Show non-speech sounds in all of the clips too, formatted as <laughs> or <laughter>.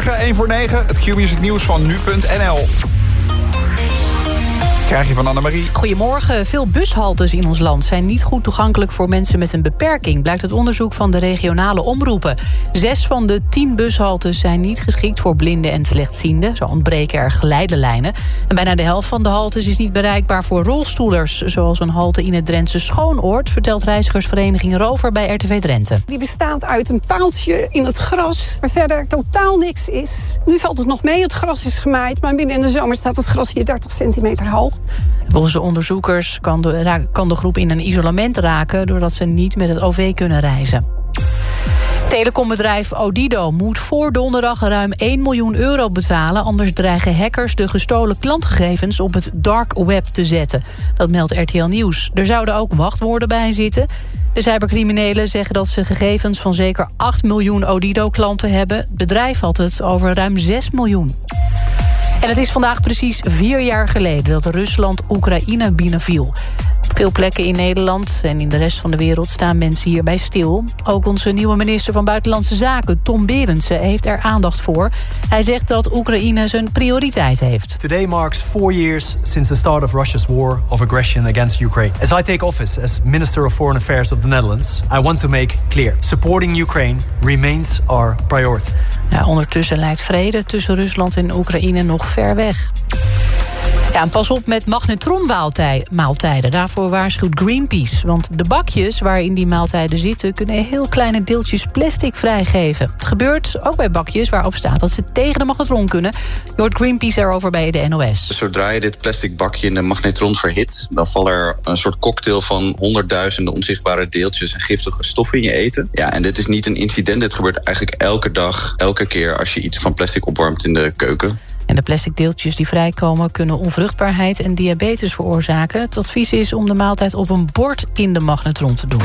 Goedemorgen, 1 voor 9. Het Q-music nieuws van nu.nl krijg je van Annemarie. Goedemorgen. Veel bushaltes in ons land zijn niet goed toegankelijk voor mensen met een beperking, blijkt uit onderzoek van de regionale omroepen. Zes van de tien bushaltes zijn niet geschikt voor blinden en slechtzienden. Zo ontbreken er geleidelijnen. En bijna de helft van de haltes is niet bereikbaar voor rolstoelers. Zoals een halte in het Drentse Schoonoord, vertelt reizigersvereniging Rover bij RTV Drenthe. Die bestaat uit een paaltje in het gras, waar verder totaal niks is. Nu valt het nog mee, het gras is gemaaid, maar binnen in de zomer staat het gras hier 30 centimeter hoog. Volgens de onderzoekers kan de, kan de groep in een isolement raken... doordat ze niet met het OV kunnen reizen. Telecombedrijf Odido moet voor donderdag ruim 1 miljoen euro betalen... anders dreigen hackers de gestolen klantgegevens op het dark web te zetten. Dat meldt RTL Nieuws. Er zouden ook wachtwoorden bij zitten. De cybercriminelen zeggen dat ze gegevens van zeker 8 miljoen Odido-klanten hebben. Het bedrijf had het over ruim 6 miljoen. En het is vandaag precies vier jaar geleden dat Rusland Oekraïne binnenviel. Veel plekken in Nederland en in de rest van de wereld staan mensen hierbij stil. Ook onze nieuwe minister van Buitenlandse Zaken, Tom Berendsen, heeft er aandacht voor. Hij zegt dat Oekraïne zijn prioriteit heeft. Today marks four years since the start of Russia's war of aggression against Ukraine. As I take office as Minister of Foreign Affairs of the Netherlands, I want to make clear: supporting Ukraine remains our priority. Ja, ondertussen lijkt vrede tussen Rusland en Oekraïne nog ver weg. Ja, en pas op met magnetronmaaltijden. Daarvoor waarschuwt Greenpeace. Want de bakjes waarin die maaltijden zitten... kunnen heel kleine deeltjes plastic vrijgeven. Het gebeurt ook bij bakjes waarop staat dat ze tegen de magnetron kunnen. Je hoort Greenpeace erover bij de NOS. Zodra je dit plastic bakje in de magnetron verhit... dan valt er een soort cocktail van honderdduizenden onzichtbare deeltjes... en giftige stoffen in je eten. Ja, en dit is niet een incident. Dit gebeurt eigenlijk elke dag, elke keer... als je iets van plastic opwarmt in de keuken. En de plastic deeltjes die vrijkomen kunnen onvruchtbaarheid en diabetes veroorzaken. Het advies is om de maaltijd op een bord in de magnetron te doen.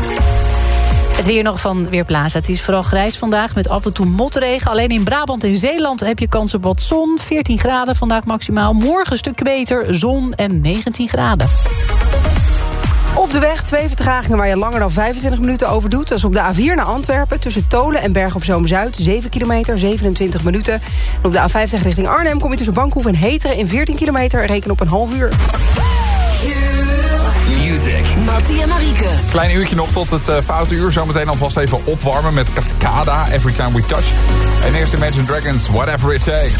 Het weer nog van Weerplaza. Het is vooral grijs vandaag met af en toe motregen. Alleen in Brabant en Zeeland heb je kans op wat zon. 14 graden vandaag maximaal. Morgen een stuk beter, zon en 19 graden. Op de weg twee vertragingen waar je langer dan 25 minuten over doet. Dat is op de A4 naar Antwerpen tussen Tolen en Berg op Zoom-Zuid. 7 kilometer, 27 minuten. En op de A50 richting Arnhem kom je tussen Bankhoef en Heteren in 14 kilometer. Reken op een half uur. Music. Mattie en Marieke. Klein uurtje nog tot het uh, foute uur. Zometeen alvast even opwarmen met Cascada, Every Time We Touch. En eerst Imagine Dragons, Whatever It Takes.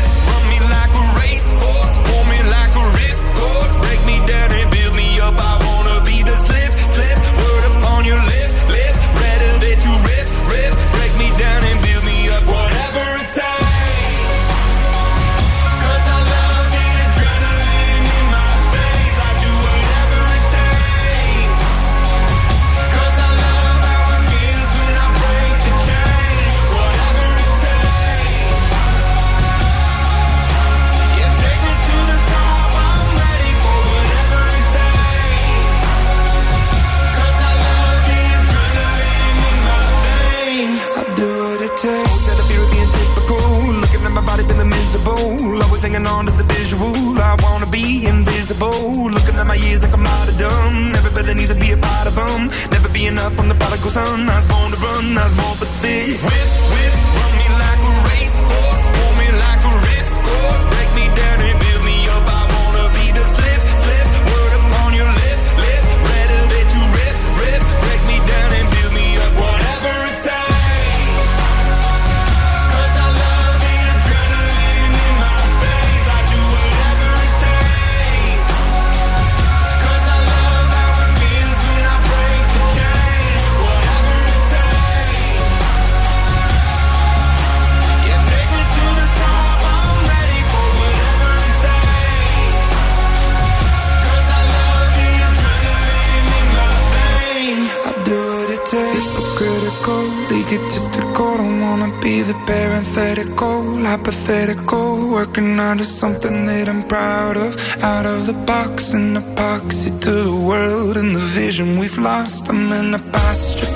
something that I'm proud of. Out of the box and epoxy to the world and the vision we've lost. I'm an apostrophe.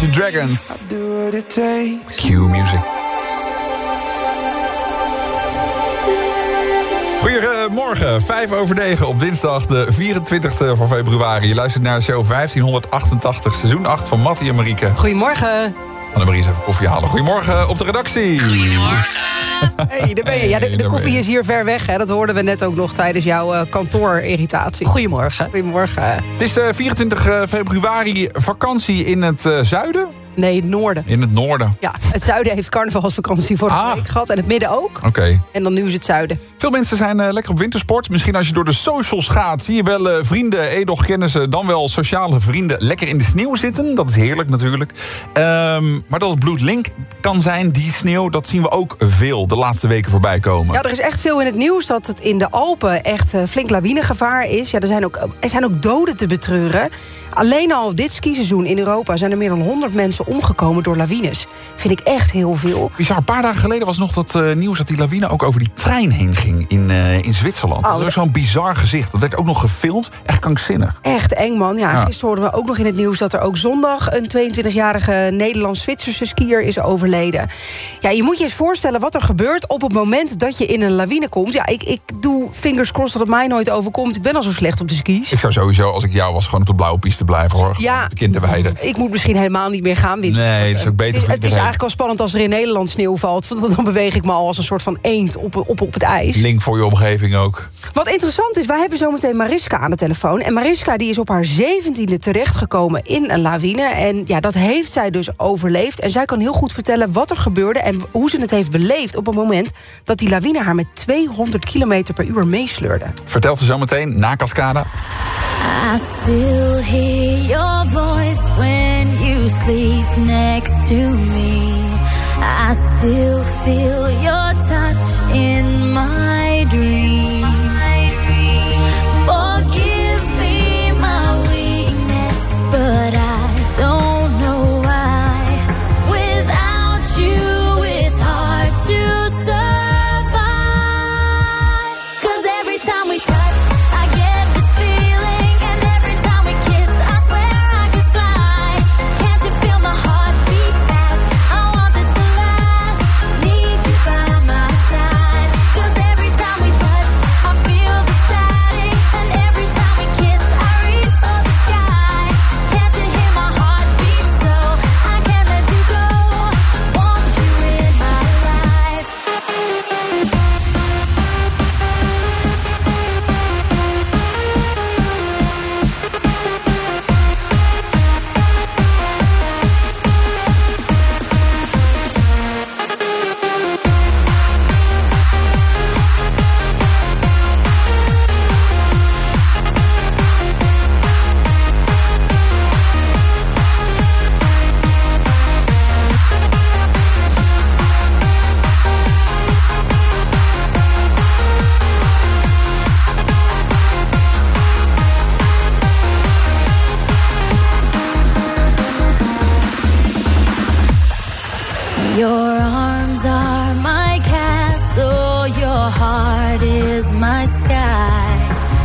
Imagine Dragons. Q Music. Goedemorgen, 5 over 9 op dinsdag de 24e van februari. Je luistert naar de show 1588, seizoen 8 van Mattie en Marieke. Goedemorgen. Annemarie is even koffie halen. Goedemorgen op de redactie. Hey, daar ben je. Ja, de, koffie is hier ver weg. Hè. Dat hoorden we net ook nog tijdens jouw eh, kantoorirritatie. Goedemorgen. Goedemorgen. Het is eh, 24 februari, vakantie in het eh, zuiden, Nee, het noorden. in het noorden. Ja, het zuiden heeft carnavalsvakantie vorige Ah. week gehad. En het midden ook. Oké. En dan nu is het zuiden. Veel mensen zijn eh, lekker op wintersport. Misschien als je door de socials gaat, zie je wel eh, vrienden, edoch kennissen, dan wel sociale vrienden lekker in de sneeuw zitten. Dat is heerlijk natuurlijk. Ehm, maar dat het bloedlink kan zijn, die sneeuw, dat zien we ook veel de laatste weken voorbij komen. Ja, er is echt veel in het nieuws dat het in de Alpen echt eh, flink lawinegevaar is. Ja, er, zijn ook, er zijn ook doden te betreuren. Alleen al dit skiseizoen in Europa zijn er meer dan 100 mensen omgekomen door lawines. Vind ik echt heel veel. Bizar, een paar dagen geleden was nog dat eh, nieuws dat die lawine ook over die trein heen ging in, eh, in Zwitserland. Oh, dat was zo'n bizar gezicht. Dat werd ook nog gefilmd. Echt krankzinnig. Echt eng, man. Ja, Ja. Gisteren hoorden we ook nog in het nieuws dat er ook zondag... een 22-jarige Nederlands-Zwitserse skier is overleden. Ja, je moet je eens voorstellen wat er gebeurt op het moment dat je in een lawine komt. Ja, ik, ik doe fingers crossed dat het mij nooit overkomt. Ik ben al zo slecht op de skis. Ik zou sowieso, als ik jou was, gewoon op de blauwe piste blijven hoor. Gewoon Ja, de kinderweide. ik moet misschien helemaal niet meer gaan Nee, dat is ook beter Het is, voor het is eigenlijk al spannend als er in Nederland sneeuw valt. Want dan beweeg ik me al als een soort van eend op, op, op het ijs. Link voor je omgeving ook. Wat interessant is, wij hebben zometeen Mariska aan de telefoon. En Mariska die is op haar zeventiende terechtgekomen in een lawine. En ja, dat heeft zij dus overleefd. En zij kan heel goed vertellen wat er gebeurde... en hoe ze het heeft beleefd op het moment... dat die lawine haar met 200 km per uur meesleurde. Vertelt ze zo meteen na Cascada. I still hear your voice when you sleep next to me. I still feel your touch in my dream.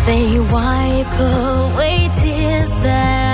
They wipe away tears that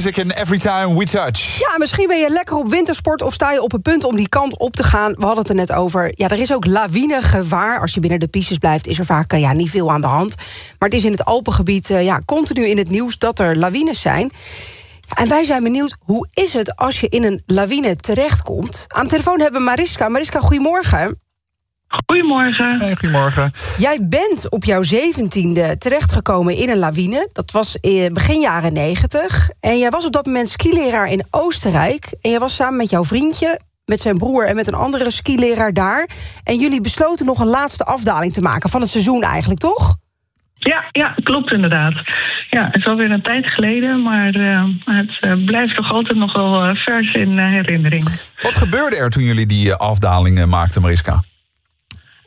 Music en Every Time We Touch. Ja, misschien ben je lekker op wintersport of sta je op het punt om die kant op te gaan. We hadden het er net over. Ja, er is ook lawinegevaar. Als je binnen de pistes blijft, is er vaak eh, ja, niet veel aan de hand. Maar het is in het Alpengebied eh, ja, continu in het nieuws dat er lawines zijn. En wij zijn benieuwd, hoe is het als je in een lawine terechtkomt? Aan de telefoon hebben we Mariska. Mariska, goedemorgen. Goedemorgen. Hey, goedemorgen. Jij bent op jouw zeventiende terechtgekomen in een lawine. Dat was in begin jaren negentig. En jij was op dat moment skileraar in Oostenrijk. En jij was samen met jouw vriendje, met zijn broer en met een andere skileraar daar. En jullie besloten nog een laatste afdaling te maken van het seizoen eigenlijk, toch? Ja, ja, klopt inderdaad. Ja, het is alweer een tijd geleden, maar eh, het eh, blijft toch altijd nog wel eh, vers in eh, herinnering. Wat gebeurde er toen jullie die afdalingen maakten, Mariska?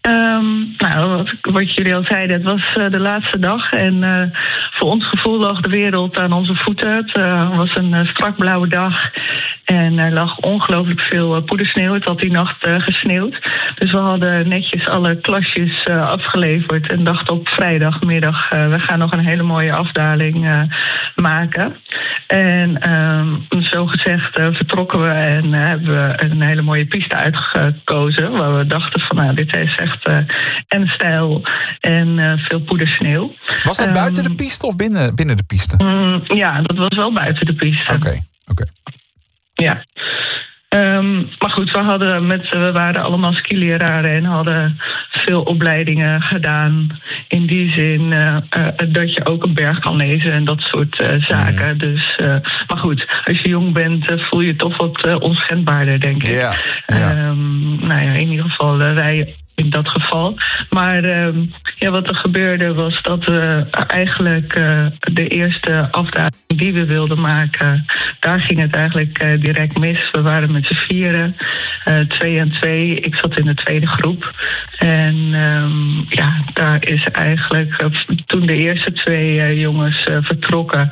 Ehm, nou, wat, jullie al zeiden, het was eh, de laatste dag. En eh, voor ons gevoel lag de wereld aan onze voeten. Het eh, was een strak blauwe dag. En er lag ongelooflijk veel poedersneeuw. Het had die nacht gesneeuwd. Dus we hadden netjes alle klasjes afgeleverd. En dachten op vrijdagmiddag, we gaan nog een hele mooie afdaling maken. En ehm, zo gezegd vertrokken we en hebben we een hele mooie piste uitgekozen. Waar we dachten van nou, dit is echt eh, en stijl en eh, veel poedersneeuw. Was dat Ehm, buiten de piste of binnen, binnen de piste? mm, ja, dat was wel buiten de piste. Oké, oké. Ja. Ehm, maar goed, we, hadden met, we waren allemaal skileraren en hadden veel opleidingen gedaan. In die zin eh, dat je ook een berg kan lezen en dat soort zaken. Dus, eh, maar goed, als je jong bent voel je toch wat onschendbaarder, denk ik. Ja. Ehm, nou ja, in ieder geval wij in dat geval. Maar ehm, ja, wat er gebeurde was dat we eigenlijk eh, de eerste afdaling die we wilden maken, daar ging het eigenlijk eh, direct mis. We waren met z'n vieren, eh, twee en twee. Ik zat in de tweede groep. En ehm, ja, daar is eigenlijk toen de eerste twee jongens vertrokken.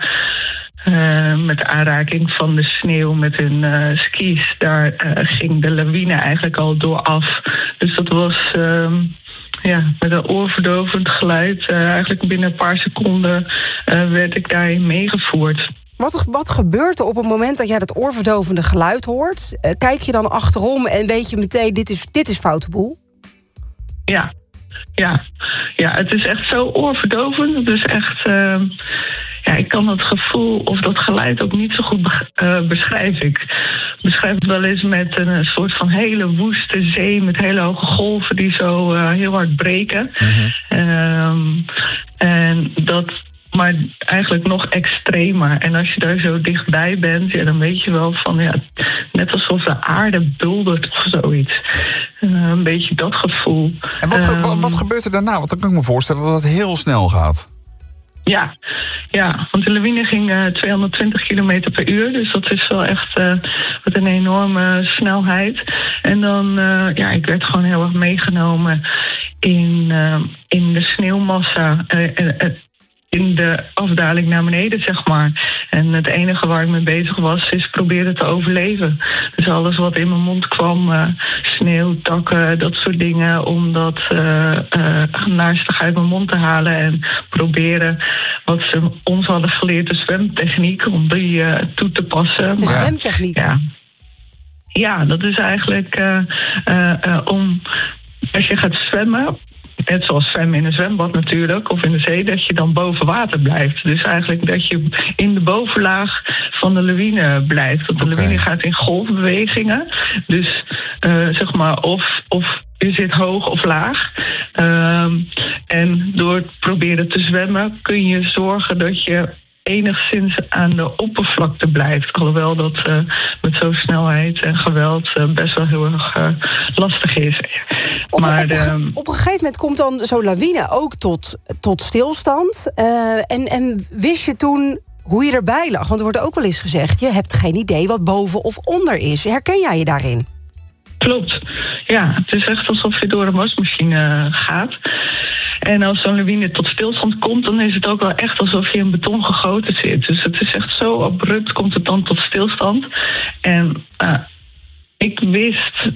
Eh, met de aanraking van de sneeuw met hun eh, skis, daar eh, ging de lawine eigenlijk al door af. Dus dat was ehm, ja, met een oorverdovend geluid. eigenlijk binnen een paar seconden werd ik daarin meegevoerd. Wat, wat gebeurt er op het moment dat jij dat oorverdovende geluid hoort? Kijk je dan achterom en weet je meteen, dit is, dit is foute boel? Ja, ja, ja, het is echt zo oorverdovend. Het is echt. Ja, ik kan dat gevoel of dat geluid ook niet zo goed beg- eh, beschrijven. Ik beschrijf het wel eens met een, soort van hele woeste zee met hele hoge golven die zo eh, heel hard breken. Ehm, en dat. Maar eigenlijk nog extremer. En als je daar zo dichtbij bent, ja, dan weet je wel van ja, net alsof de aarde buldert of zoiets. Eh, een beetje dat gevoel. En wat, ge- wat, Ehm, wat gebeurt er daarna? Want dan kan ik me voorstellen dat het heel snel gaat. Ja, ja, want de lawine ging eh, 220 km per uur. Dus dat is wel echt eh, wat een enorme snelheid. En dan, eh, ja, ik werd gewoon heel erg meegenomen in, eh, in de sneeuwmassa. In de afdaling naar beneden, zeg maar. En het enige waar ik mee bezig was, is proberen te overleven. Dus alles wat in mijn mond kwam, eh, sneeuw, takken, dat soort dingen... om dat eh eh, naastig uit mijn mond te halen... en proberen wat ze ons hadden geleerd, de zwemtechniek... om die toe te passen. De Maar- zwemtechniek. ja. Ja, dat is eigenlijk om als je gaat zwemmen. Net zoals zwemmen in een zwembad natuurlijk, of in de zee, dat je dan boven water blijft. Dus eigenlijk dat je in de bovenlaag van de lawine blijft. Want de Oké. lawine gaat in golfbewegingen. Dus eh, zeg maar, of, of je zit hoog of laag. Ehm, en door het proberen te zwemmen kun je zorgen dat je enigszins aan de oppervlakte blijft. Alhoewel dat eh, met zo'n snelheid en geweld eh, best wel heel erg eh, lastig is. Op, maar op, een ehm, op een gegeven moment komt dan zo'n lawine ook tot, tot stilstand. En, en wist je toen hoe je erbij lag? Want er wordt ook wel eens gezegd... je hebt geen idee wat boven of onder is. Herken jij je daarin? Klopt. Ja, het is echt alsof je door een wasmachine gaat. En als zo'n lawine tot stilstand komt, dan is het ook wel echt alsof je in beton gegoten zit. Dus het is echt zo abrupt, komt het dan tot stilstand. En eh, ik wist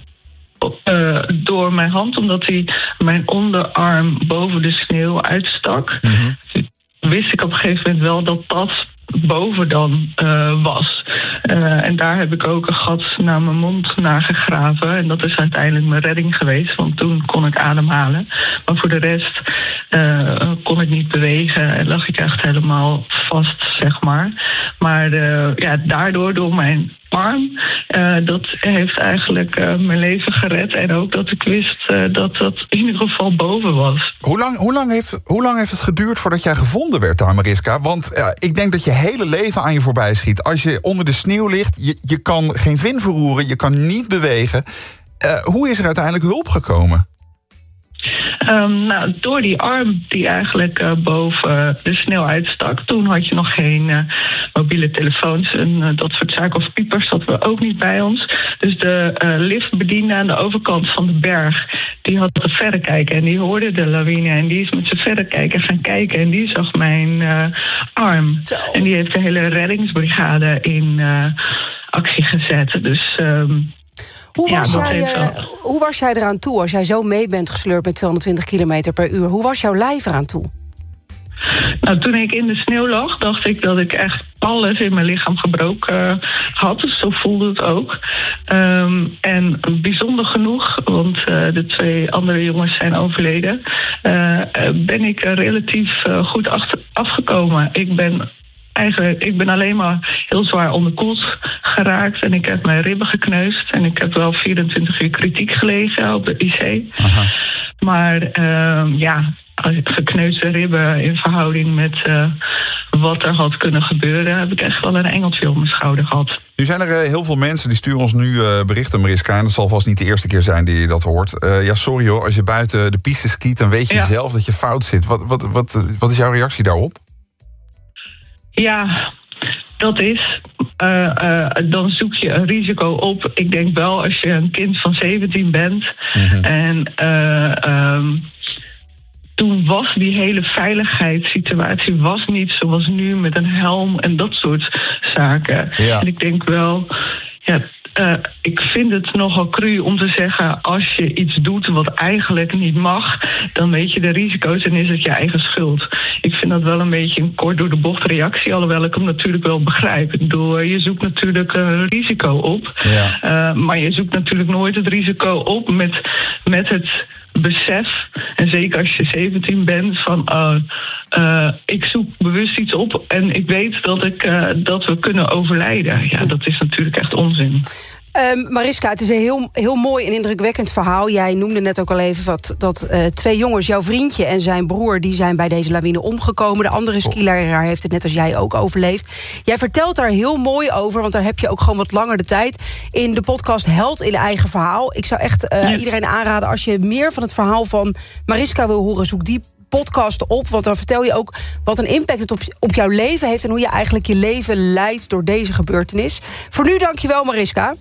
eh, door mijn hand, omdat hij mijn onderarm boven de sneeuw uitstak, wist ik op een gegeven moment wel dat dat boven dan eh, was. Eh, en daar heb ik ook een gat naar mijn mond naar gegraven. En dat is uiteindelijk mijn redding geweest, want toen kon ik ademhalen. Maar voor de rest eh, kon ik niet bewegen en lag ik echt helemaal vast, zeg maar. Maar ja, daardoor, door mijn eh, dat heeft eigenlijk eh, mijn leven gered. En ook dat ik wist eh, dat dat in ieder geval boven was. Hoe lang, hoe, lang heeft, hoe lang heeft het geduurd voordat jij gevonden werd daar, Mariska? Want ik denk dat je hele leven aan je voorbij schiet. Als je onder de sneeuw ligt, je, je kan geen vin verroeren, je kan niet bewegen. Hoe is er uiteindelijk hulp gekomen? Ehm, nou, door die arm die eigenlijk eh, boven de sneeuw uitstak. Toen had je nog geen eh, mobiele telefoons en eh, dat soort zaken. Of piepers hadden we ook niet bij ons. Dus de liftbediende aan de overkant van de berg... die had het verrekijken en die hoorde de lawine... en die is met zijn verrekijker gaan kijken en die zag mijn arm. En die heeft de hele reddingsbrigade in actie gezet. Dus... ehm, Hoe Ja, was, jij, eh, hoe was jij eraan toe als jij zo mee bent gesleurd met 220 km per uur? Hoe was jouw lijf eraan toe? Nou, toen ik in de sneeuw lag, dacht ik dat ik echt alles in mijn lichaam gebroken eh, had. Dus zo voelde het ook. Ehm, en bijzonder genoeg, want eh, de twee andere jongens zijn overleden, ben ik relatief goed achter, afgekomen. Ik ben eigenlijk, ik ben alleen maar heel zwaar onderkoeld geraakt en ik heb mijn ribben gekneusd en ik heb wel 24 uur kritiek gelegen op de IC. Maar ehm, ja, gekneusde ribben in verhouding met eh, wat er had kunnen gebeuren, heb ik echt wel een engeltje op mijn schouder gehad. Nu zijn er eh, heel veel mensen die sturen ons nu eh, berichten, Mariska. En dat zal vast niet de eerste keer zijn die je dat hoort. Ja, sorry hoor, als je buiten de piste skiet... dan weet je Ja. zelf dat je fout zit. Wat, wat, wat, wat is jouw reactie daarop? Ja, dat is. eh, eh, dan zoek je een risico op. Ik denk wel als je een kind van 17 bent. En eh, ehm, toen was die hele veiligheidssituatie was niet zoals nu met een helm en dat soort zaken. Ja. En ik denk wel, ja, eh, ik vind het nogal cru om te zeggen: als je iets doet wat eigenlijk niet mag, dan weet je de risico's en is het je eigen schuld. Ik vind dat wel een beetje een kort door de bocht reactie, alhoewel ik hem natuurlijk wel begrijp. Ik bedoel, eh, je zoekt natuurlijk een risico op, Ja. eh, maar je zoekt natuurlijk nooit het risico op met, met het besef, en zeker als je 17 bent, van eh, ik zoek bewust iets op en ik weet dat, ik, eh, dat we kunnen overlijden. Ja, dat is natuurlijk echt onzin. Ehm, Mariska, het is een heel, heel mooi en indrukwekkend verhaal. Jij noemde net ook al even wat, dat eh, twee jongens, jouw vriendje en zijn broer... die zijn bij deze lawine omgekomen. De andere skileraar heeft het net als jij ook overleefd. Jij vertelt daar heel mooi over, want daar heb je ook gewoon wat langer de tijd... in de podcast Held in eigen verhaal. Ik zou echt Ja. iedereen aanraden, als je meer van het verhaal van Mariska wil horen... zoek die podcast op, want dan vertel je ook wat een impact het op, op jouw leven heeft... en hoe je eigenlijk je leven leidt door deze gebeurtenis. Voor nu dankjewel, Mariska.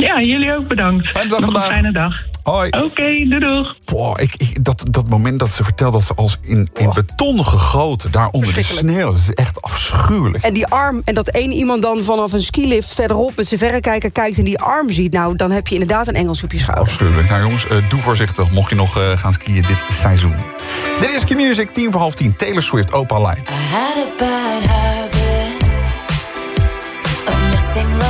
Ja, jullie ook bedankt. Fijne dag Nog vandaag. een fijne dag. Hoi. Oké, doei doeg. Boah, ik, ik, dat, dat moment dat ze vertelt dat ze als in, in beton gegoten... daar onder de sneeuw, dat is echt afschuwelijk. En die arm, en dat één iemand dan vanaf een skilift verderop met zijn verrekijker kijkt en die arm ziet, nou dan heb je inderdaad een Engels op je schouder. Afschuwelijk. Nou jongens, eh, doe voorzichtig mocht je nog eh, gaan skiën dit seizoen. Dit is Q-Music, tien voor half tien. Taylor Swift, Opa Line. I had a bad habit of missing lovers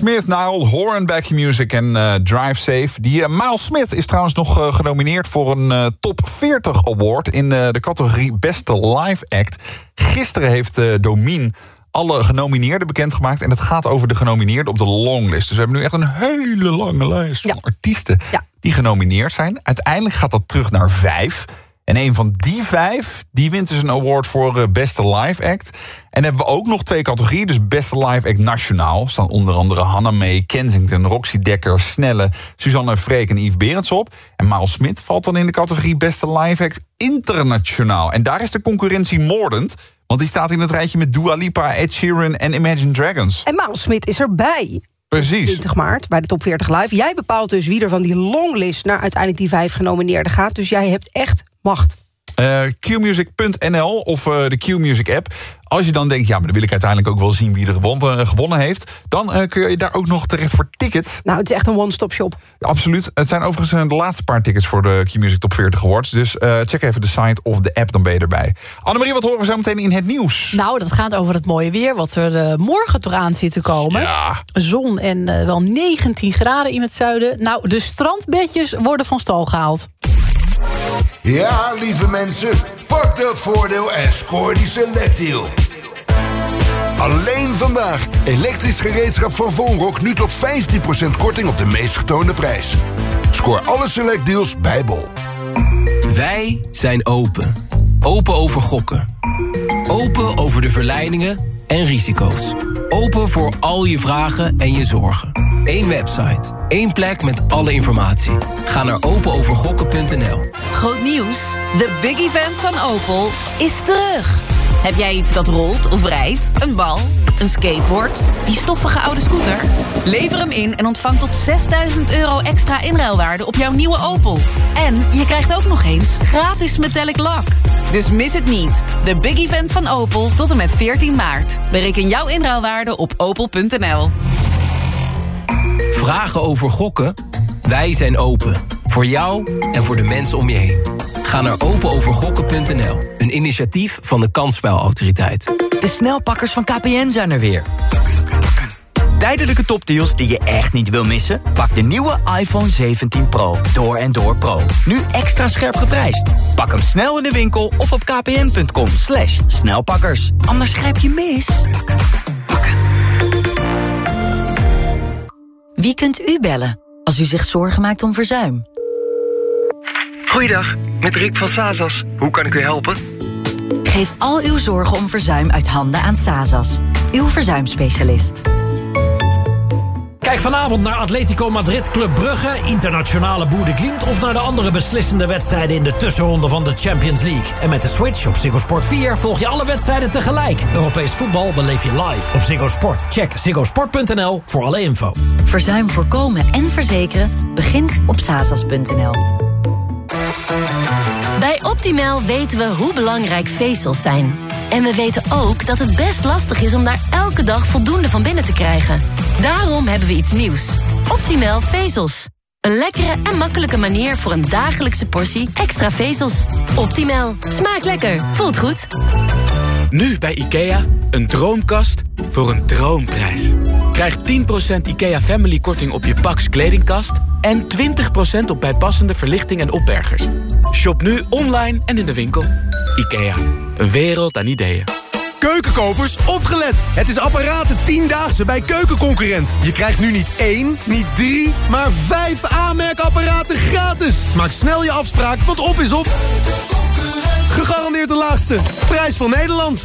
Miles Smith, Horn, Back Your Music en eh, Drive Safe. Die eh, Miles Smith is trouwens nog eh, genomineerd voor een Top 40 Award... in de categorie Beste Live Act. Gisteren heeft Domien alle genomineerden bekendgemaakt... en het gaat over de genomineerden op de longlist. Dus we hebben nu echt een hele lange lijst van artiesten... die genomineerd zijn. Uiteindelijk gaat dat terug naar vijf... En een van die vijf, die wint dus een award voor eh, beste live act. En hebben we ook nog twee categorieën. Dus beste live act nationaal. Staan onder andere Hannah May, Kensington, Roxy Dekker, Snelle, Suzanne Freek en Yves Berends op. En Miles Smit valt dan in de categorie beste live act internationaal. En daar is de concurrentie moordend. Want die staat in het rijtje met Dua Lipa, Ed Sheeran en Imagine Dragons. En Miles Smit is erbij. Precies. 20 maart bij de Top 40 Live. Jij bepaalt dus wie er van die longlist naar uiteindelijk die vijf genomineerden gaat. Dus jij hebt echt macht. Eh, qmusic.nl of eh, de Qmusic app. Als je dan denkt, ja, maar dan wil ik uiteindelijk ook wel zien wie er gewonnen, eh, gewonnen heeft. Dan eh, kun je daar ook nog terecht voor tickets. Nou, het is echt een one-stop shop. Absoluut. Het zijn overigens de laatste paar tickets voor de Qmusic Top 40 Awards. Dus eh, check even de site of de app, dan ben je erbij. Annemarie, wat horen we zo meteen in het nieuws? Nou, dat gaat over het mooie weer, wat er morgen toch aan zit te komen. Ja. Zon en eh, wel 19 graden in het zuiden. Nou, de strandbedjes worden van stal gehaald. Ja, lieve mensen, pak dat voordeel en scoor die selectdeal. Alleen vandaag elektrisch gereedschap van Vonrock nu tot 15% korting op de meest getoonde prijs. Scoor alle selectdeals bij Bol. Wij zijn open. Open over gokken. Open over de verleidingen en risico's. Open voor al je vragen en je zorgen. Eén website. één plek met alle informatie. Ga naar openovergokken.nl. Groot nieuws. De big event van Opel is terug. Heb jij iets dat rolt of rijdt? Een bal? Een skateboard? Die stoffige oude scooter? Lever hem in en ontvang tot 6000 euro extra inruilwaarde op jouw nieuwe Opel. En je krijgt ook nog eens gratis metallic lak. Dus mis het niet. De big event van Opel tot en met 14 maart. Bereken jouw inruilwaarde op opel.nl. Vragen over gokken? Wij zijn open. Voor jou en voor de mensen om je heen. Ga naar openovergokken.nl. Een initiatief van de Kansspelautoriteit. De snelpakkers van KPN zijn er weer. Tijdelijke topdeals die je echt niet wil missen? Pak de nieuwe iPhone 17 Pro. Door en door Pro. Nu extra scherp geprijsd. Pak hem snel in de winkel of op kpn.com slash snelpakkers. Anders grijp je mis. Wie kunt u bellen als u zich zorgen maakt om verzuim? Goeiedag, met Rick van Sazas. Hoe kan ik u helpen? Geef al uw zorgen om verzuim uit handen aan Sazas, uw verzuimspecialist. Kijk vanavond naar Atletico Madrid Club Brugge, internationale Boer Glimt... of naar de andere beslissende wedstrijden in de tussenronde van de Champions League. En met de Switch op Ziggo Sport 4 volg je alle wedstrijden tegelijk. Europees voetbal beleef je live op Ziggo Sport. Check ziggosport.nl voor alle info. Verzuim voorkomen en verzekeren begint op sazas.nl. Bij Optimal weten we hoe belangrijk vezels zijn. En we weten ook dat het best lastig is om daar elke dag voldoende van binnen te krijgen. Daarom hebben we iets nieuws. Optimal vezels. Een lekkere en makkelijke manier voor een dagelijkse portie extra vezels. Optimal. Smaakt lekker. Voelt goed. Nu bij IKEA, een droomkast voor een droomprijs. Krijg 10% IKEA Family korting op je Pax kledingkast... en 20% op bijpassende verlichting en opbergers. Shop nu online en in de winkel. IKEA, een wereld aan ideeën. Keukenkopers, opgelet! Het is apparaten 10-daagse bij Keukenconcurrent. Je krijgt nu niet één, niet drie, maar vijf aanmerkapparaten gratis. Maak snel je afspraak, want op is op. Gegarandeerd de laagste. Prijs van Nederland.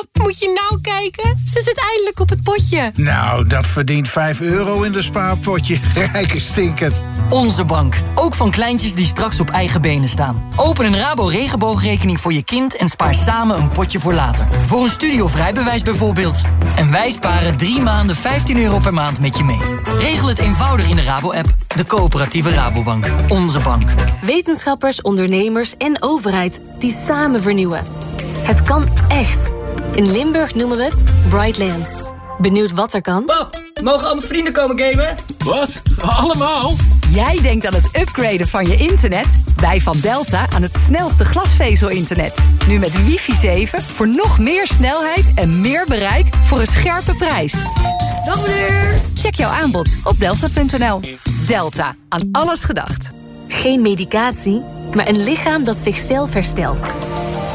Pap, moet je nou kijken? Ze zit eindelijk op het potje. Nou, dat verdient 5 euro in de spaarpotje. <laughs> Rijke stinkend. Onze bank. Ook van kleintjes die straks op eigen benen staan. Open een Rabo regenboogrekening voor je kind en spaar samen een potje voor later. Voor een studie of rijbewijs bijvoorbeeld. En wij sparen drie maanden 15 euro per maand met je mee. Regel het eenvoudig in de Rabo-app. De coöperatieve Rabobank. Onze bank. Wetenschappers, ondernemers en overheid die samen vernieuwen. Het kan echt. In Limburg noemen we het Brightlands. Benieuwd wat er kan? Pap, mogen al mijn vrienden komen gamen? Wat? Allemaal? Jij denkt aan het upgraden van je internet? Wij van Delta aan het snelste glasvezel-internet. Nu met wifi 7 voor nog meer snelheid en meer bereik voor een scherpe prijs. Dag meneer! Check jouw aanbod op delta.nl. Delta, aan alles gedacht. Geen medicatie, maar een lichaam dat zichzelf herstelt.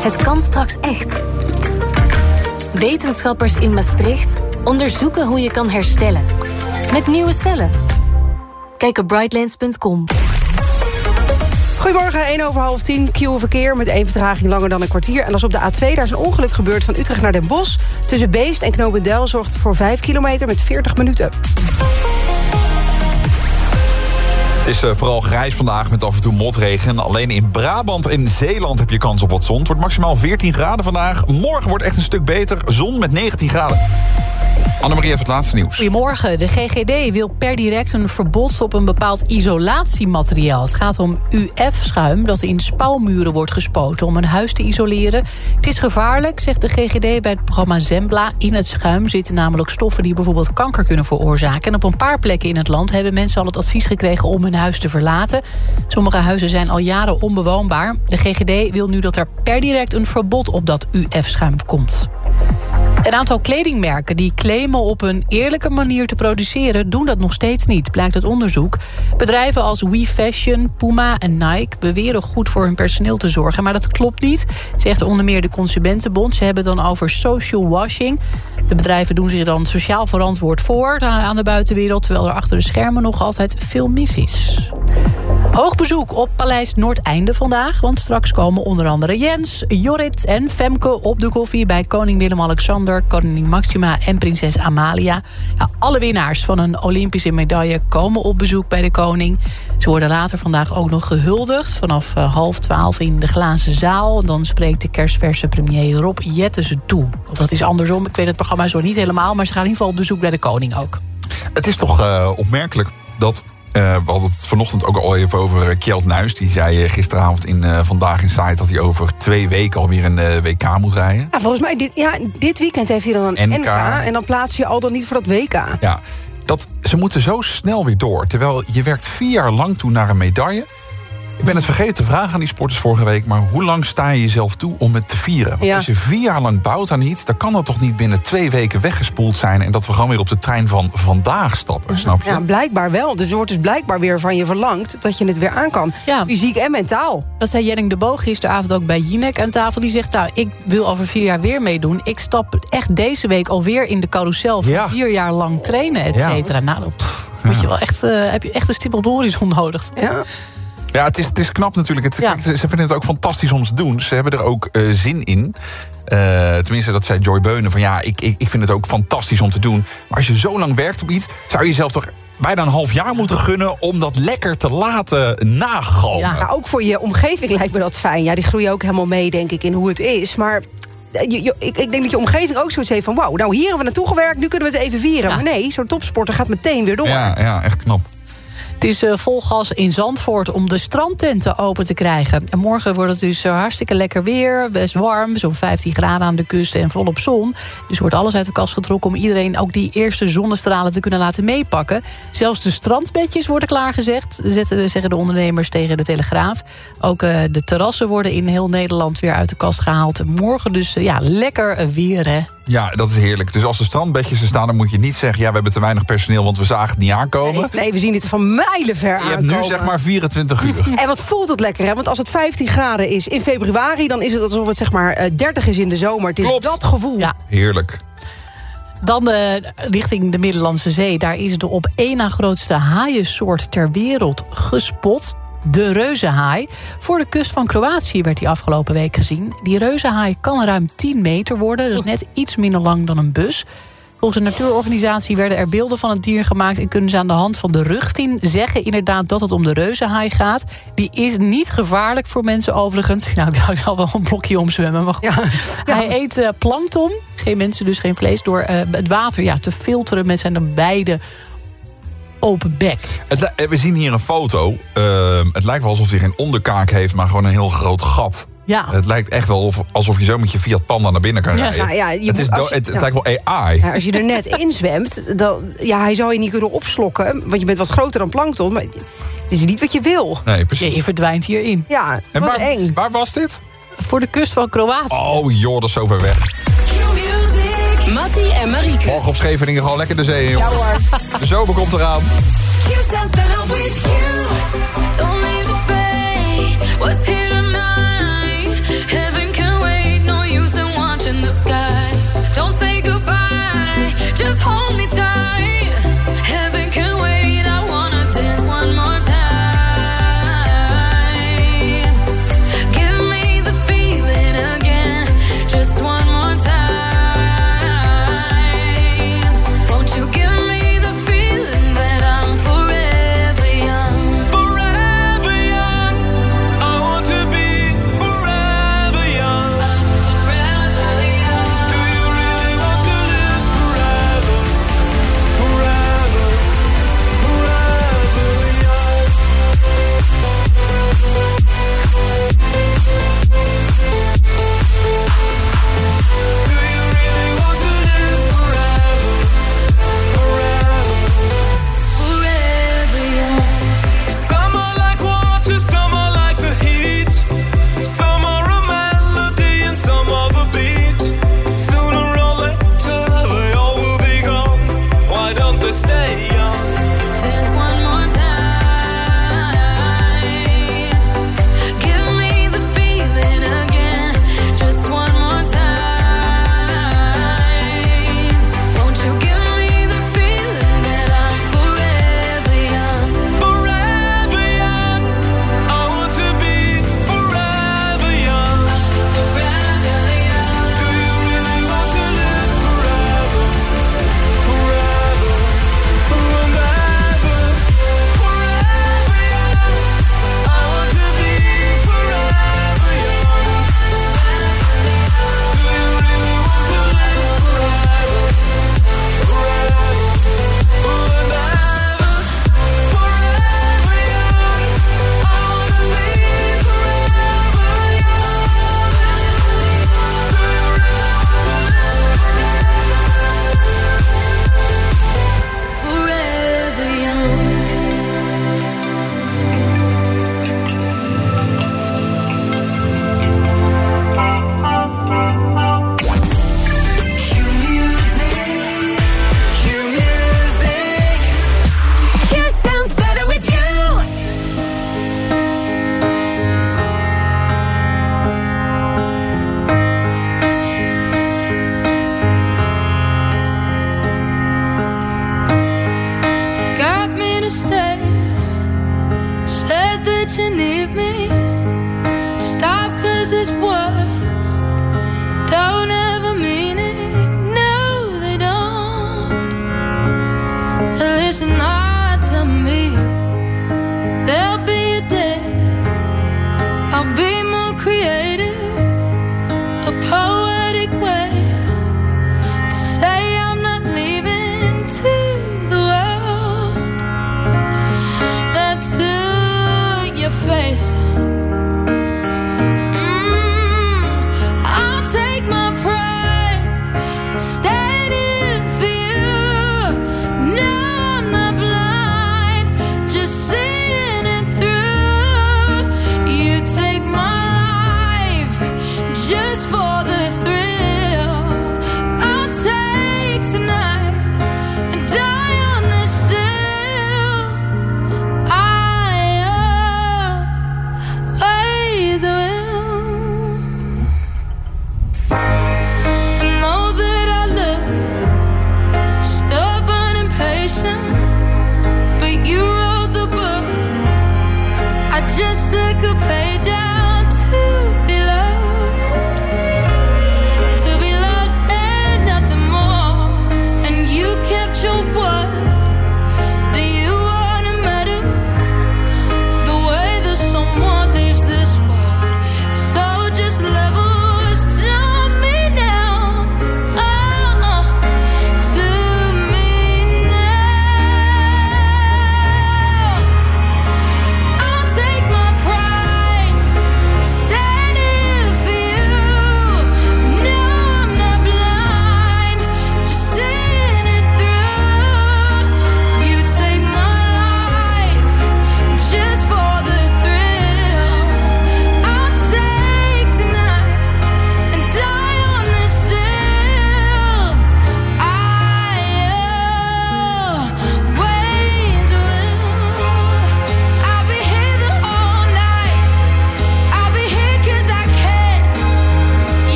Het kan straks echt. Wetenschappers in Maastricht onderzoeken hoe je kan herstellen. Met nieuwe cellen. Kijk op brightlands.com. Goedemorgen, 1 over half 10. Q-verkeer met één vertraging langer dan een kwartier. En is op de A2. Daar is een ongeluk gebeurd van Utrecht naar Den Bosch. Tussen Beest en Knopendel zorgt voor 5 kilometer met 40 minuten. Het is eh, vooral grijs vandaag met af en toe motregen. Alleen in Brabant en Zeeland heb je kans op wat zon. Het wordt maximaal 14 graden vandaag. Morgen wordt echt een stuk beter. Zon met 19 graden. Annemarie heeft het laatste nieuws. Goedemorgen. De GGD wil per direct een verbod op een bepaald isolatiemateriaal. Het gaat om UF-schuim dat in spouwmuren wordt gespoten om een huis te isoleren. Het is gevaarlijk, zegt de GGD bij het programma Zembla. In het schuim zitten namelijk stoffen die bijvoorbeeld kanker kunnen veroorzaken. En op een paar plekken in het land hebben mensen al het advies gekregen om hun huis te verlaten. Sommige huizen zijn al jaren onbewoonbaar. De GGD wil nu dat er per direct een verbod op dat UF-schuim komt. Een aantal kledingmerken die claimen op een eerlijke manier te produceren... doen dat nog steeds niet, blijkt uit onderzoek. Bedrijven als WeFashion, Puma en Nike beweren goed voor hun personeel te zorgen. Maar dat klopt niet, zegt onder meer de Consumentenbond. Ze hebben het dan over social washing. De bedrijven doen zich dan sociaal verantwoord voor aan de buitenwereld... terwijl er achter de schermen nog altijd veel mis is. Hoog bezoek op Paleis Noordeinde vandaag. Want straks komen onder andere Jens, Jorrit en Femke op de koffie... bij koning Willem-Alexander, koningin Maxima en prinses Amalia. Ja, alle winnaars van een Olympische medaille komen op bezoek bij de koning. Ze worden later vandaag ook nog gehuldigd... vanaf eh, half twaalf in de glazen zaal. Dan spreekt de kerstverse premier Rob Jetten ze toe. Of dat is andersom, ik weet het programma zo niet helemaal... maar ze gaan in ieder geval op bezoek bij de koning ook. Het is toch eh, opmerkelijk dat eh, we hadden het vanochtend ook al even over uh, Kjeld Nuis. Die zei uh, gisteravond in Vandaag in Site... dat hij over twee weken alweer een WK moet rijden. Ja, volgens mij, dit, ja, dit weekend heeft hij dan een NK. En dan plaats je al dan niet voor dat WK. Ja, dat, ze moeten zo snel weer door. Terwijl je werkt vier jaar lang toe naar een medaille... Ik ben het vergeten te vragen aan die sporters vorige week... maar hoe lang sta je jezelf toe om het te vieren? Want Ja. als je vier jaar lang bouwt aan iets... dan kan dat toch niet binnen twee weken weggespoeld zijn... en dat we gewoon weer op de trein van vandaag stappen, snap je? Ja, blijkbaar wel. Dus er wordt dus blijkbaar weer van je verlangd dat je het weer aan kan. Fysiek en mentaal. Dat zei Jenning de Boog gisteravond ook bij Jinek aan tafel. Die zegt, nou, ik wil over vier jaar weer meedoen. Ik stap echt deze week alweer in de carousel... van Ja. vier jaar lang trainen, et Ja. cetera. Nou, pff, moet je wel echt, eh, heb je echt een stip op de horizon nodig. Ja. Ja, het is, het is knap natuurlijk. Het, ze vinden het ook fantastisch om te doen. Ze hebben er ook eh, zin in. Eh, tenminste, dat zei Joy Beunen. Van ja, ik, ik, ik vind het ook fantastisch om te doen. Maar als je zo lang werkt op iets... zou je jezelf toch bijna een half jaar moeten gunnen... om dat lekker te laten nagalmen. Ja, ook voor je omgeving lijkt me dat fijn. Ja, die groeien ook helemaal mee, denk ik, in hoe het is. Maar eh, je, je- ik, ik denk dat je omgeving ook zoiets heeft van... wauw, nou hier hebben we naartoe gewerkt, nu kunnen we het even vieren. Maar nee, zo'n topsporter gaat meteen weer door. Ja, ja, echt knap. Het is eh, vol gas in Zandvoort om de strandtenten open te krijgen. En morgen wordt het dus eh, hartstikke lekker weer. Best warm, zo'n 15 graden aan de kust en volop zon. Dus wordt alles uit de kast getrokken... om iedereen ook die eerste zonnestralen te kunnen laten meepakken. Zelfs de strandbedjes worden klaargezet, zetten, zeggen de ondernemers tegen de Telegraaf. Ook eh, de terrassen worden in heel Nederland weer uit de kast gehaald. Morgen dus ja, lekker weer, hè. Ja, dat is heerlijk. Dus als er strandbedjes er staan, dan moet je niet zeggen... ja, we hebben te weinig personeel, want we zagen het niet aankomen. Nee, we zien dit van mijlenver Je hebt aankomen. nu zeg maar 24 uur. En wat voelt het lekker, hè? Want als het 15 graden is in februari... dan is het alsof het zeg maar eh, 30 is in de zomer. Het is dat gevoel. Ja. Heerlijk. Dan eh, richting de Middellandse Zee. Daar is de op één na grootste haaiensoort ter wereld gespot. De reuzenhaai. Voor de kust van Kroatië werd die afgelopen week gezien. Die reuzenhaai kan ruim 10 meter worden. Is net iets minder lang dan een bus. Volgens een natuurorganisatie werden er beelden van het dier gemaakt... en kunnen ze aan de hand van de rugvin zeggen inderdaad dat het om de reuzenhaai gaat. Die is niet gevaarlijk voor mensen overigens. <laughs> Nou, ik zal wel een blokje omzwemmen. Maar goed. Hij eet eh, plankton, geen mensen dus geen vlees... door eh, het water ja, te filteren met zijn beide open bek. Eh, we zien hier een foto. Ehm, het lijkt wel alsof hij geen onderkaak heeft, maar gewoon een heel groot gat. Ja. Het lijkt echt wel of, alsof je zo met je Fiat Panda naar binnen kan ja, rijden. Nou ja, het, is het, lijkt wel AI. als je er net inzwemt, dan, ja, hij zou je niet kunnen opslokken. Want je bent wat groter dan plankton. Maar het is niet wat je wil. Nee, precies. je verdwijnt hierin. Ja, en waar. Waar was dit? Voor de kust van Kroatië. Oh joh, dat is zo ver weg. Matti en Marieke. Morgen op Scheveningen gewoon lekker de zee, joh. Ja hoor. <laughs> De zomer komt eraan. Don't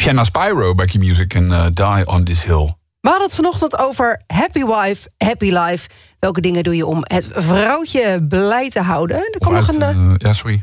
Shanna Spyro bij Key Music en eh, Die on This Hill. We hadden het vanochtend over happy wife, happy life. Welke dingen doe je om het vrouwtje blij te houden? Er kwam nog een... eh, eh, ja, sorry.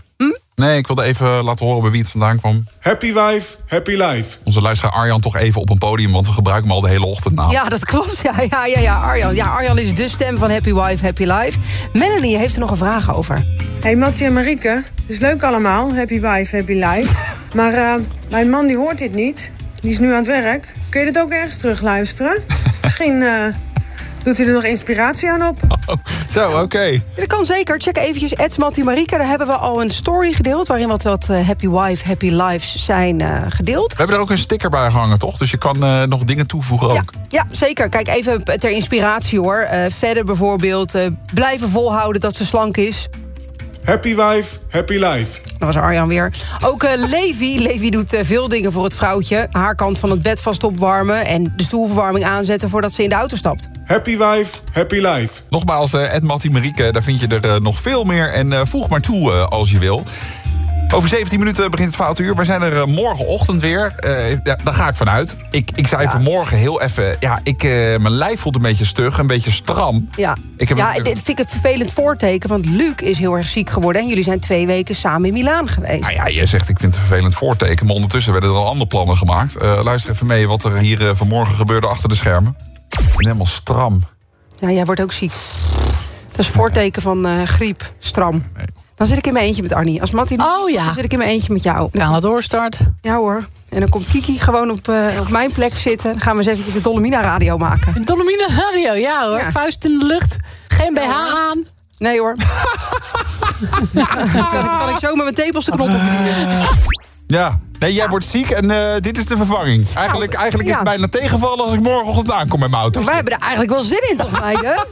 Nee, ik wilde even laten horen bij wie het vandaan kwam. Happy wife, happy life. Onze luisteraar Arjan toch even op een podium... want we gebruiken hem al de hele ochtend na. Ja, dat klopt. Ja, ja, ja, ja, Arjan. Ja, Arjan is de stem van Happy Wife, Happy Life. Melanie heeft er nog een vraag over. Hey Mattie en Marieke, het is leuk allemaal, happy wife, happy life. <laughs> maar eh, mijn man die hoort dit niet, die is nu aan het werk. Kun je dit ook ergens terugluisteren? <laughs> Misschien eh, doet hij er nog inspiratie aan op. Zo, oké. Dat kan zeker. Check eventjes Ed Mattie Marieke. Daar hebben we al een story gedeeld... waarin wat, wat eh, Happy Wife, Happy Lives zijn eh, gedeeld. We hebben er ook een sticker bij gehangen, toch? Dus je kan eh, nog dingen toevoegen ook. Ja, zeker. Kijk, even ter inspiratie hoor. Eh, verder bijvoorbeeld eh, blijven volhouden dat ze slank is. Happy wife, happy life. Dat was Arjan weer. Ook eh, Levi. Levi doet eh, veel dingen voor het vrouwtje. Haar kant van het bed vast opwarmen... en de stoelverwarming aanzetten voordat ze in de auto stapt. Happy wife, happy life. Nogmaals, eh, Ed Mattie Marieke, daar vind je er nog veel meer. En eh, voeg maar toe eh, als je wil. Over 17 minuten begint het foute uur. We zijn er eh, morgenochtend weer. Eh, ja, daar ga ik vanuit. Ik, ik zei vanmorgen heel even... Ja, ik, eh, mijn lijf voelt een beetje stug, een beetje stram. Ja, Ik heb ja een- dit vind ik een vervelend voorteken... want Luc is heel erg ziek geworden... en jullie zijn twee weken samen in Milaan geweest. Nou ja, jij zegt ik vind het een vervelend voorteken. Maar ondertussen werden er al andere plannen gemaakt. Luister even mee wat er hier vanmorgen gebeurde achter de schermen. Helemaal stram. Ja, jij wordt ook ziek. Dat is voorteken van griep, stram. Dan zit ik in mijn eentje met Arnie. Als Mattie Oh ja. dan zit ik in mijn eentje met jou. Gaan we doorstart? Ja hoor. En dan komt Kiki gewoon op, eh, op mijn plek zitten. Dan gaan we eens even de Dolomina radio maken. Dolomina Radio, ja hoor. Vuist in de lucht. Geen BH aan. Nee hoor. <laughs> dan kan ik zo met mijn tepels de knop op. Ja, nee, jij wordt ziek en eh, dit is de vervanging. Eigenlijk, eigenlijk is het bijna tegenvallen als ik morgenochtend aankom met mijn auto. Wij hebben er eigenlijk wel zin in, toch, <laughs> meiden?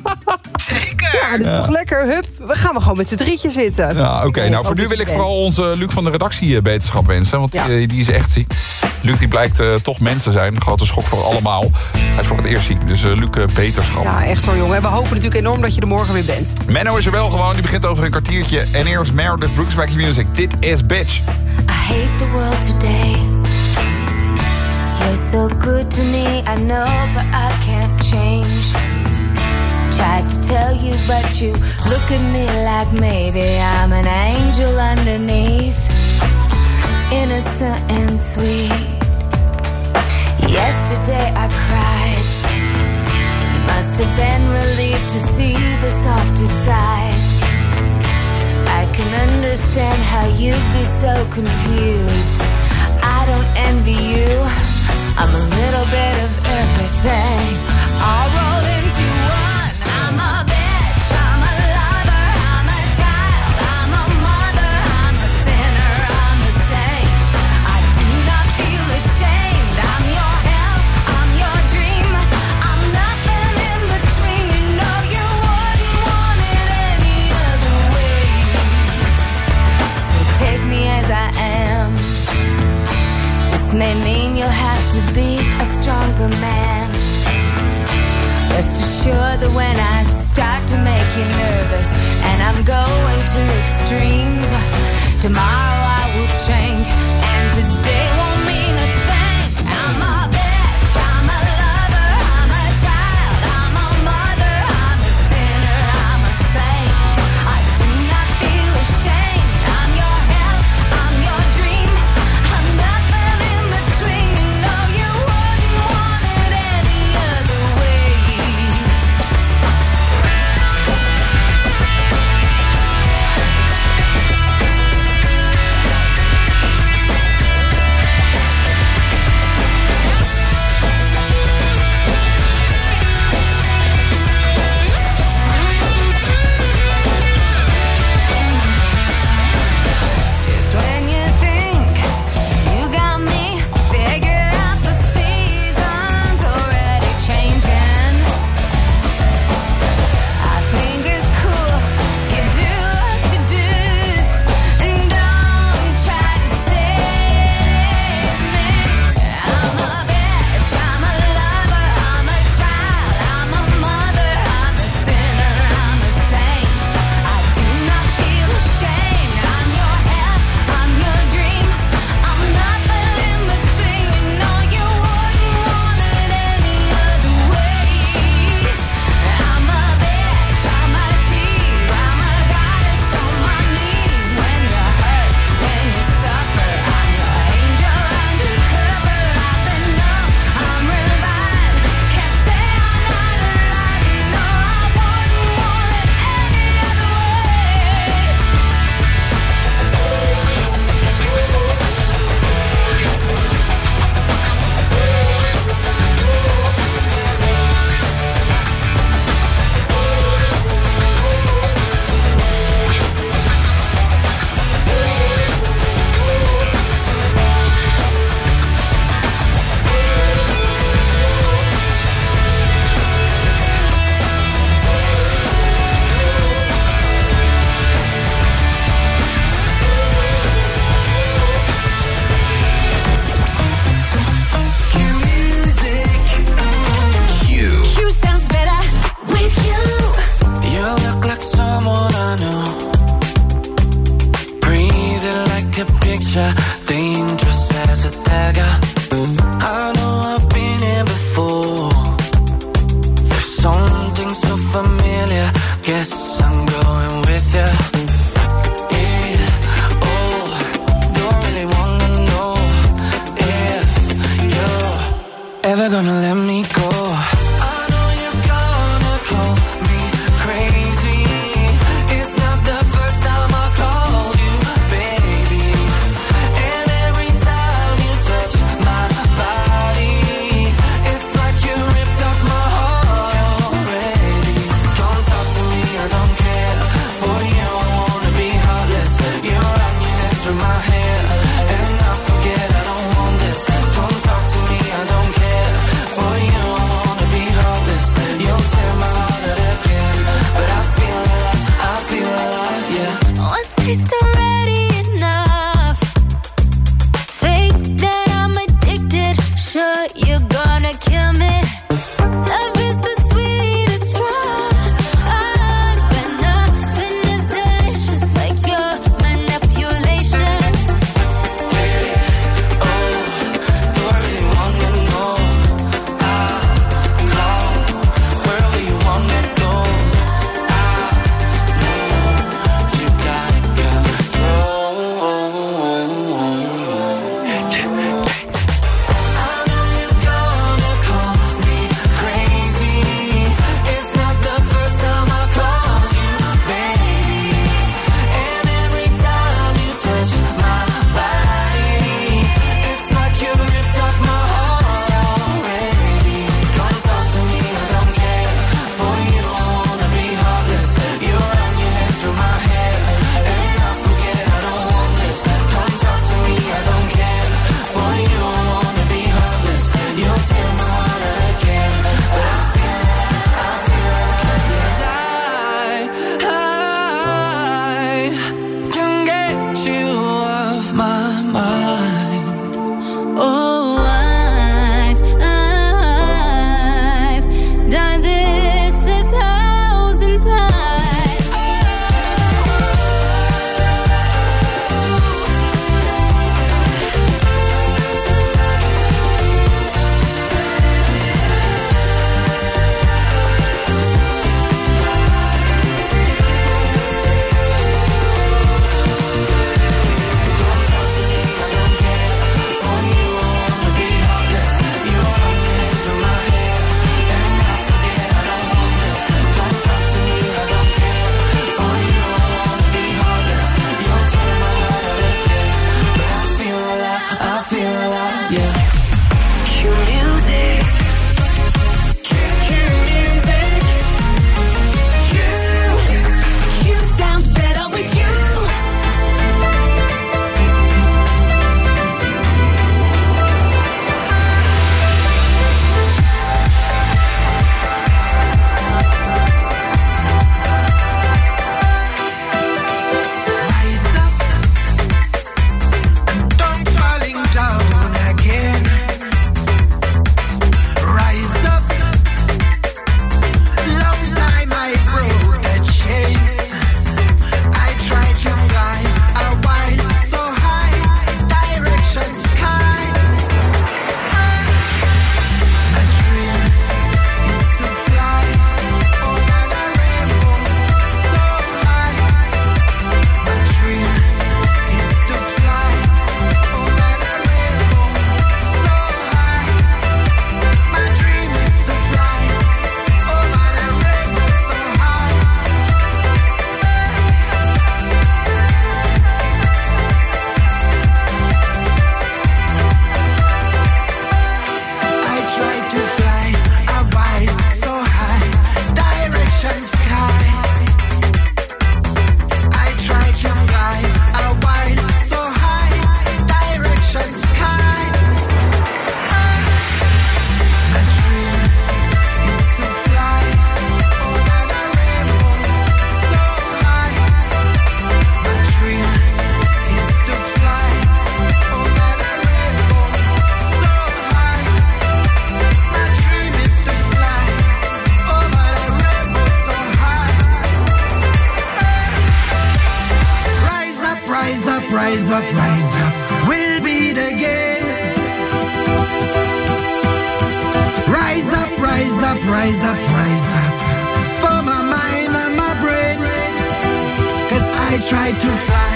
Zeker. Ja, dat is Ja. toch lekker. Hup, we gaan we gewoon met z'n drietje zitten. Ja, oké. Nou, voor nu wil ik vooral onze Luc van de redactie eh, beterschap wensen. Want die, eh, die is echt ziek. Luc die blijkt toch mensen zijn. Een grote schok voor allemaal. Hij is voor het eerst ziek. Dus Luc, beterschap. Ja, echt hoor, jongen. En we hopen natuurlijk enorm dat je er morgen weer bent. Menno is er wel gewoon. Die begint over een kwartiertje. En eerst Meredith Brooks Music. Dit is Bitch. I hate the world today. You're so good to me, I know, but I can't change. Tried to tell you, but you look at me like maybe I'm an angel underneath. Innocent and sweet. Yesterday I cried. You must have been relieved to see the softer side. Understand how you'd be so confused. I don't envy you. I'm a little bit of everything. I'll roll stronger man. Rest assured that when I start to make you nervous and I'm going to extremes, tomorrow I will change and today up, rise up, rise. For my mind and my brain. Cause I try to fly.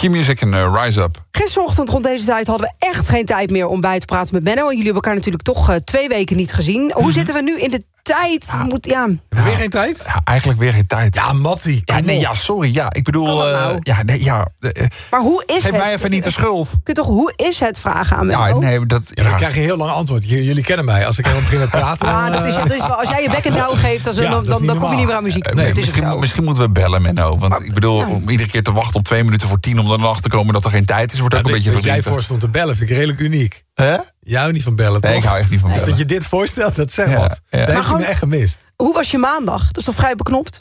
Key Music en eh, Rise Up. Gisterochtend rond deze tijd hadden we echt geen tijd meer om bij te praten met Benno. En jullie hebben elkaar natuurlijk toch eh, twee weken niet gezien. Mhm. Hoe zitten we nu in de tijd? Moet, ja. Weer geen tijd? Ja, eigenlijk weer geen tijd. Ja, Mattie. Ja, nee, ja, sorry. Ja, ik bedoel... Eh, nou. ja, nee, ja, eh, eh, Maar hoe is geef het? mij even niet de schuld. Kun je toch, hoe is het vragen aan Benno? Ja, nee, dat... Ja, dan krijg je een heel lang antwoord. J- jullie kennen mij. Als ik helemaal begin met praten... Dan, dat is, dat is wel, als jij je bek en douw geeft, dan, Ja, dan, kom je niet meer aan muziek toe. Nee, Het is ook misschien, misschien moeten we bellen, Menno. Want ik bedoel, om iedere keer te wachten op twee minuten voor tien... om dan erachter te komen dat er geen tijd is, wordt ook een beetje dat jij verdrietig. voor stond te bellen vind ik redelijk uniek. Hè? Jij houdt niet van bellen, toch? Nee, ik hou echt niet van Dus bellen. dat je dit voorstelt, dat zegt Ja, wat. ja. Dat heeft je me echt gemist. Hoe was je maandag? Dat is toch vrij beknopt?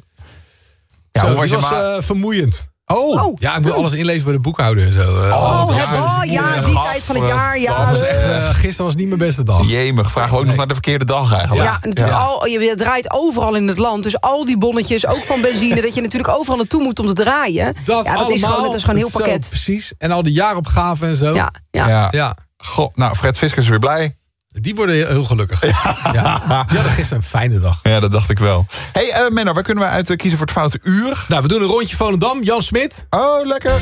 Ja, Zo, hoe was je was eh, vermoeiend. Oh, Ja, ik moet alles inlezen bij de boekhouder en zo. eh, Oh, Ja, oh, dus ja, die tijd van het jaar. Ja, Dat was echt, eh, gisteren was niet mijn beste dag. jemig. Vragen we ook nog naar de verkeerde dag eigenlijk. Ja, natuurlijk Al, je, draait overal in het land. Dus al die bonnetjes, ook van benzine... dat je natuurlijk overal naartoe moet om te draaien. Dat ja, dat is gewoon, dat is gewoon heel zo, pakket. precies. En al die jaaropgaven en zo. Ja, ja. Ja. Ja. Goh, nou, Fred Fisker is weer blij. Die worden heel, gelukkig. <laughs> Ja. Die hadden gisteren een fijne dag. Ja, dat dacht ik wel. hey, eh Menno, waar kunnen we uit eh, kiezen voor het foute uur? Nou, we doen een rondje Volendam. Jan Smit. Oh, lekker.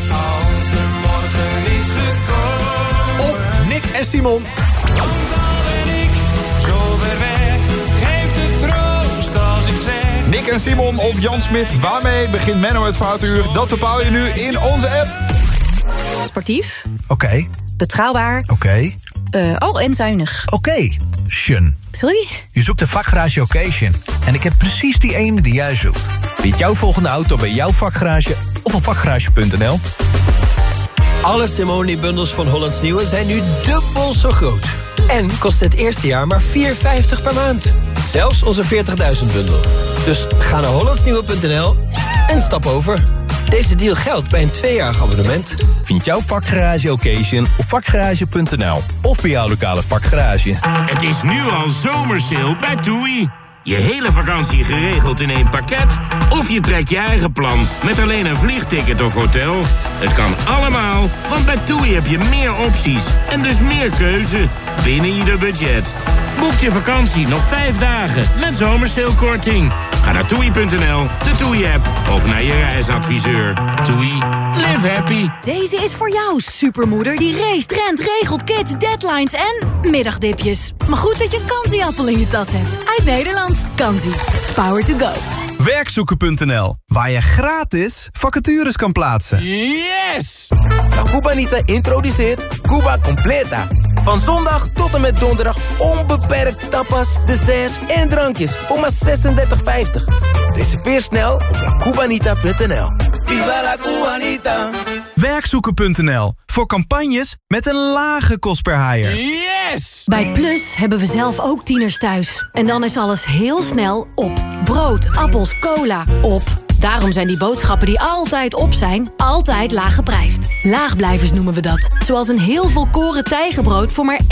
Of Nick en Simon. Nick en Simon of Jan Smit. Waarmee begint Menno het foute uur? Dat bepaal je nu in onze app. Sportief, Oké, betrouwbaar, oké, eh, oh en zuinig. oké. Shun. Sorry? Je zoekt de vakgarage Occasion. En ik heb precies die ene die jij zoekt. Vind jouw volgende auto bij jouw vakgarage of op vakgarage.nl. Alle Simone-bundels van Hollands Nieuwe zijn nu dubbel zo groot. En kost het eerste jaar maar 4,50 per maand. Zelfs onze 40.000 bundel. Dus ga naar hollandsnieuwe.nl en stap over. Deze deal geldt bij een tweejarig abonnement. Vind jouw vakgarage Occasion op vakgarage.nl. Of bij jouw lokale vakgarage. Het is nu al zomersale bij TUI. Je hele vakantie geregeld in één pakket? Of je trekt je eigen plan met alleen een vliegticket of hotel? Het kan allemaal, want bij TUI heb je meer opties en dus meer keuze binnen ieder budget. Boek je vakantie nog vijf dagen met zomersalekorting. Ga naar toei.nl, de TUI-app of naar je reisadviseur. TUI, live happy. Deze is voor jou, supermoeder die race, rent, regelt, kids, deadlines en middagdipjes. Maar goed dat je een kansieappel in je tas hebt. Uit Nederland. Kansie. Power to go. Werkzoeken.nl, waar je gratis vacatures kan plaatsen. Yes! La Cubanita introduceert Cuba Completa. Van zondag tot en met donderdag onbeperkt tapas, desserts en drankjes voor maar 36,50. Reserveer snel op lacubanita.nl. Viva la Cubanita! Werkzoeken.nl, voor campagnes met een lage kost per haier. Yes! Bij Plus hebben we zelf ook tieners thuis. En dan is alles heel snel op. Brood, appels, cola, op. Daarom zijn die boodschappen die altijd op zijn, altijd laag geprijsd. Laagblijvers noemen we dat. Zoals een heel volkoren tijgenbrood voor maar 1,23.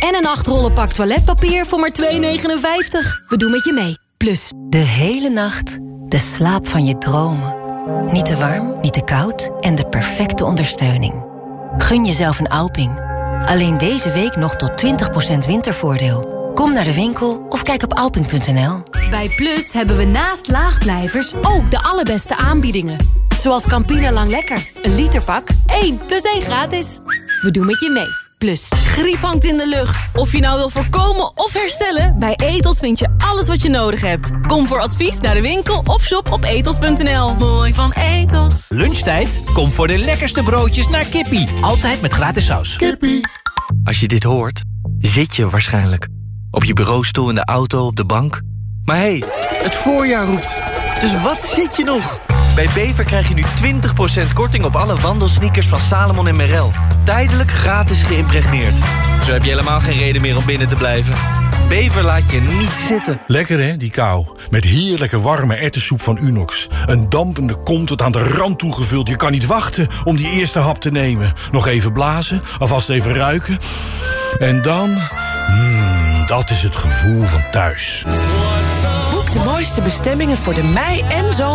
En een 8 rollen pak toiletpapier voor maar 2,59. We doen met je mee. Plus. De hele nacht de slaap van je dromen. Niet te warm, niet te koud en de perfecte ondersteuning. Gun jezelf een Alping. Alleen deze week nog tot 20% wintervoordeel. Kom naar de winkel of kijk op alping.nl. Bij Plus hebben we naast laagblijvers ook de allerbeste aanbiedingen. Zoals Campina Lang Lekker. Een literpak, 1 plus 1 gratis. We doen met je mee. Plus. Griep hangt in de lucht. Of je nou wil voorkomen of herstellen, bij Etos vind je alles wat je nodig hebt. Kom voor advies naar de winkel of shop op etos.nl. Mooi van Etos. Lunchtijd? Kom voor de lekkerste broodjes naar Kippie. Altijd met gratis saus. Kippie. Als je dit hoort, zit je waarschijnlijk. Op je bureaustoel, in de auto, op de bank. Maar hé, hey, het voorjaar roept. Dus wat zit je nog? Bij Bever krijg je nu 20% korting op alle wandelsneakers van Salomon en Merrell. Tijdelijk gratis geïmpregneerd. Zo heb je helemaal geen reden meer om binnen te blijven. Bever laat je niet zitten. Lekker hè, die kou. Met heerlijke warme ertessoep van Unox. Een dampende kom tot aan de rand toegevuld. Je kan niet wachten om die eerste hap te nemen. Nog even blazen, alvast even ruiken. En dan... Dat is het gevoel van thuis. Boek de mooiste bestemmingen voor de mei- en zomer